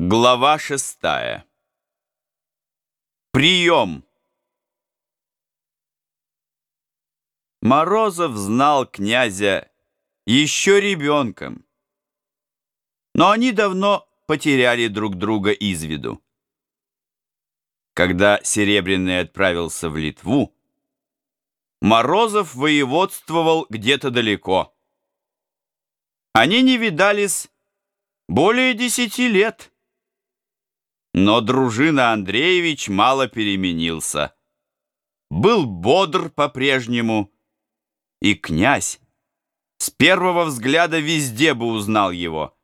Глава шестая. Прием. Морозов знал князя еще ребенком, но они давно потеряли друг друга из виду. Когда Серебряный отправился в Литву, Морозов воеводствовал где-то далеко. Они не видались более десяти лет. Но дружина Андреевич мало переменился. Был бодр по-прежнему, и князь с первого взгляда везде бы узнал его,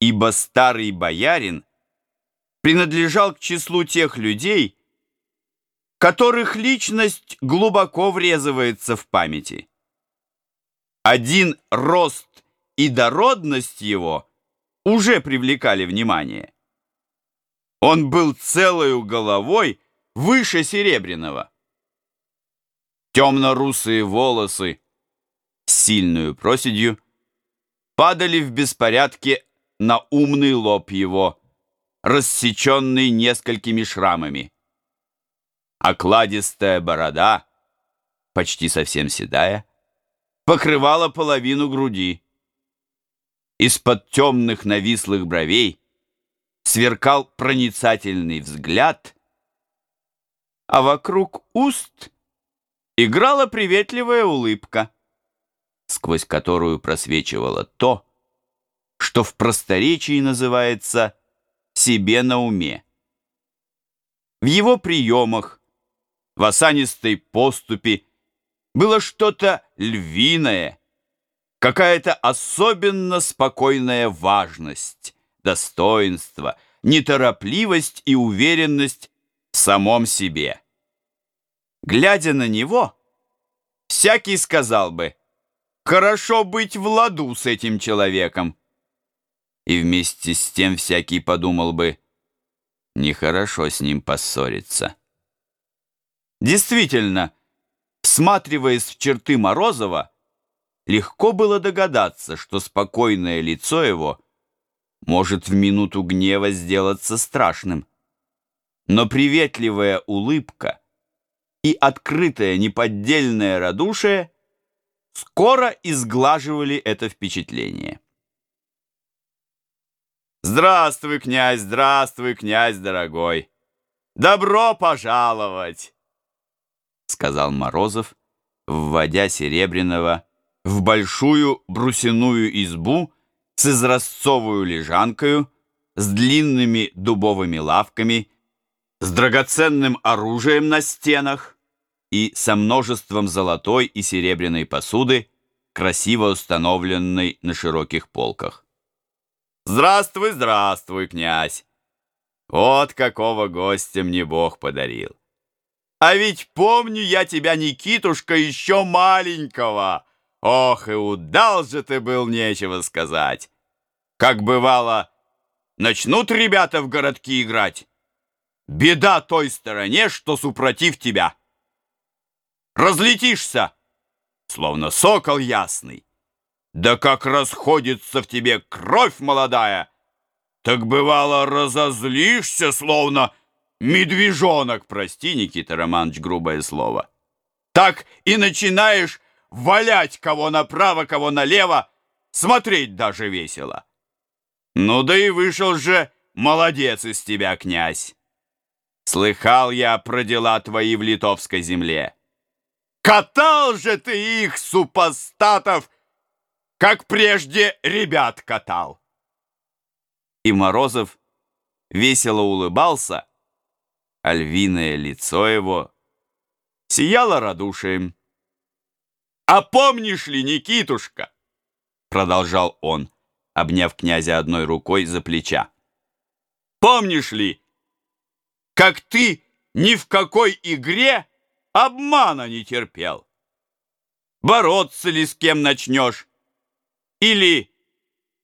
ибо старый боярин принадлежал к числу тех людей, которых личность глубоко врезывается в памяти. Один рост и дородность его уже привлекали внимание. Он был целою головой выше Серебряного. Темно-русые волосы с сильную проседью падали в беспорядке на умный лоб его, рассеченный несколькими шрамами. Окладистая борода, почти совсем седая, покрывала половину груди. Из-под темных навислых бровей сверкал проницательный взгляд, а вокруг уст играла приветливая улыбка, сквозь которую просвечивало то, что в просторечии называется «себе на уме». В его приемах, в осанистой поступе было что-то львиное, какая-то особенно спокойная важность, достоинство, неторопливость и уверенность в самом себе. Глядя на него, всякий сказал бы, «Хорошо быть в ладу с этим человеком». И вместе с тем всякий подумал бы, «Нехорошо с ним поссориться». Действительно, всматриваясь в черты Морозова, легко было догадаться, что спокойное лицо его — может в минуту гнева сделаться страшным. Но приветливая улыбка и открытое неподдельное радушие скоро изглаживали это впечатление. «Здравствуй, князь, здравствуй, князь дорогой! Добро пожаловать!» сказал Морозов, вводя Серебряного в большую брусяную избу, с изразцовую лежанкою, с длинными дубовыми лавками, с драгоценным оружием на стенах и со множеством золотой и серебряной посуды, красиво установленной на широких полках. «Здравствуй, здравствуй, князь! Вот какого гостя мне Бог подарил! А ведь помню я тебя, Никитушка, еще маленького!» Ох, и удал же ты был, нечего сказать. Как бывало, начнут ребята в городки играть. Беда той стороне, что супротив тебя. Разлетишься, словно сокол ясный. Да как расходится в тебе кровь молодая, так бывало разозлишься, словно медвежонок, прости, Никита Романович, грубое слово. Так и начинаешь валять кого направо, кого налево, смотреть даже весело. Ну да и вышел же молодец из тебя, князь. Слыхал я про дела твои в литовской земле. Катал же ты их, супостатов, как прежде ребят катал. И Морозов весело улыбался, а львиное лицо его сияло радушием. «А помнишь ли, Никитушка?» Продолжал он, обняв князя одной рукой за плеча. «Помнишь ли, как ты ни в какой игре обмана не терпел? Бороться ли с кем начнешь? Или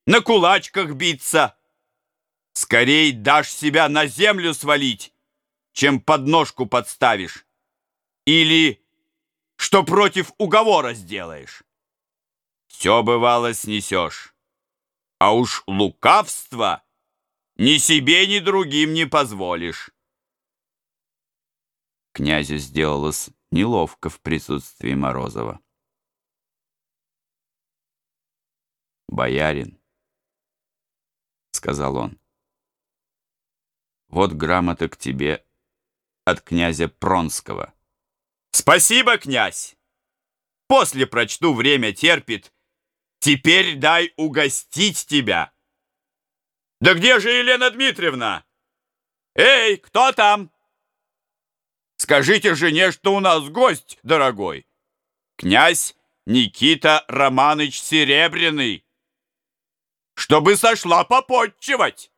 на кулачках биться? Скорей дашь себя на землю свалить, чем подножку подставишь. Или что против уговора сделаешь. Все бывало снесешь. А уж лукавство ни себе, ни другим не позволишь. Князю сделалось неловко в присутствии Морозова. «Боярин», — сказал он, — «вот грамота к тебе от князя Пронского». «Спасибо, князь! После прочту, время терпит. Теперь дай угостить тебя». «Да где же Елена Дмитриевна? Эй, кто там?» «Скажите жене, что у нас гость, дорогой. Князь Никита Романыч Серебряный, чтобы сошла попотчевать!»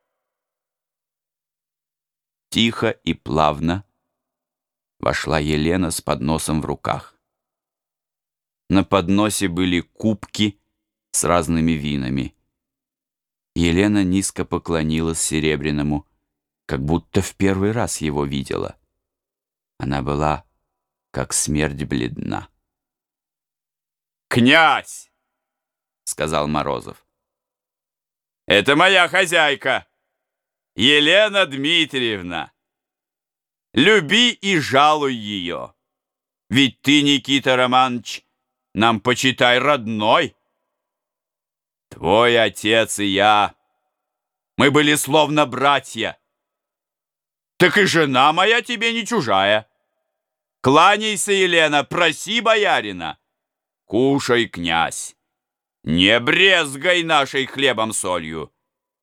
Тихо и плавно вошла Елена с подносом в руках. На подносе были кубки с разными винами. Елена низко поклонилась Серебряному, как будто в первый раз его видела. Она была, как смерть бледна. «Князь!» — сказал Морозов. «Это моя хозяйка, Елена Дмитриевна. Люби и жалуй ее, ведь ты, Никита Романович, нам, почитай, родной». Твой отец и я, мы были словно братья. Так и жена моя тебе не чужая. Кланяйся, Елена, проси боярина. Кушай, князь. Не брезгай нашей хлебом-солью.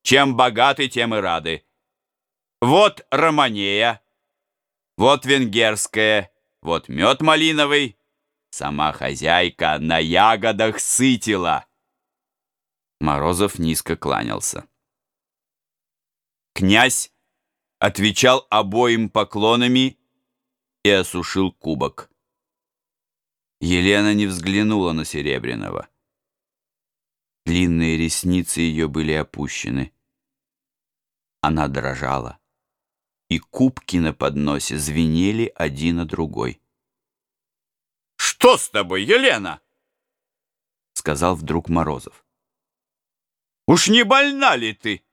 Чем богаты, тем и рады. Вот романея, вот венгерская, вот мед малиновый. Сама хозяйка на ягодах сытила. Морозов низко кланялся. Князь отвечал обоим поклонами и осушил кубок. Елена не взглянула на Серебряного. Длинные ресницы ее были опущены. Она дрожала, и кубки на подносе звенели один на другой. «Что с тобой, Елена?» — сказал вдруг Морозов. Уж не больна ли ты?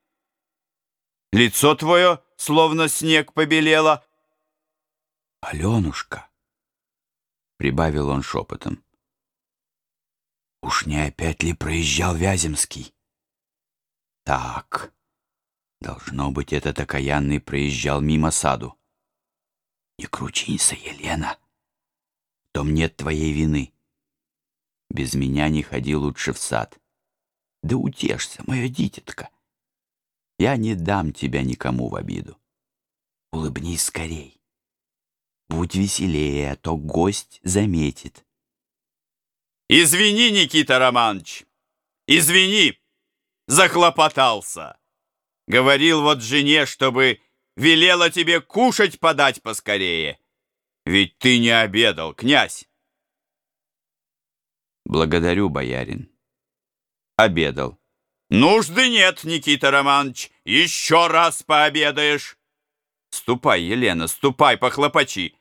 Лицо твое словно снег побелело. Аленушка, прибавил он шепотом. Уж не опять ли проезжал Вяземский? Так, должно быть, этот окаянный проезжал мимо саду. Не кручинься, Елена, том нет твоей вины. Без меня не ходи лучше в сад. Да утешься, мое дитятко. Я не дам тебя никому в обиду. Улыбнись скорей. Будь веселее, а то гость заметит. Извини, Никита Романович, извини, захлопотался. Говорил вот жене, чтобы велела тебе кушать подать поскорее. Ведь ты не обедал, князь. Благодарю, боярин обедал. «Нужды нет, Никита Романович, еще раз пообедаешь!» «Ступай, Елена, ступай, похлопочи!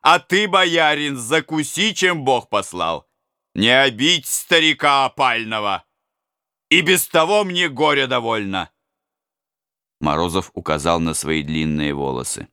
А ты, боярин, закуси, чем Бог послал! Не обидь старика опального! И без того мне горе довольно!» Морозов указал на свои длинные волосы.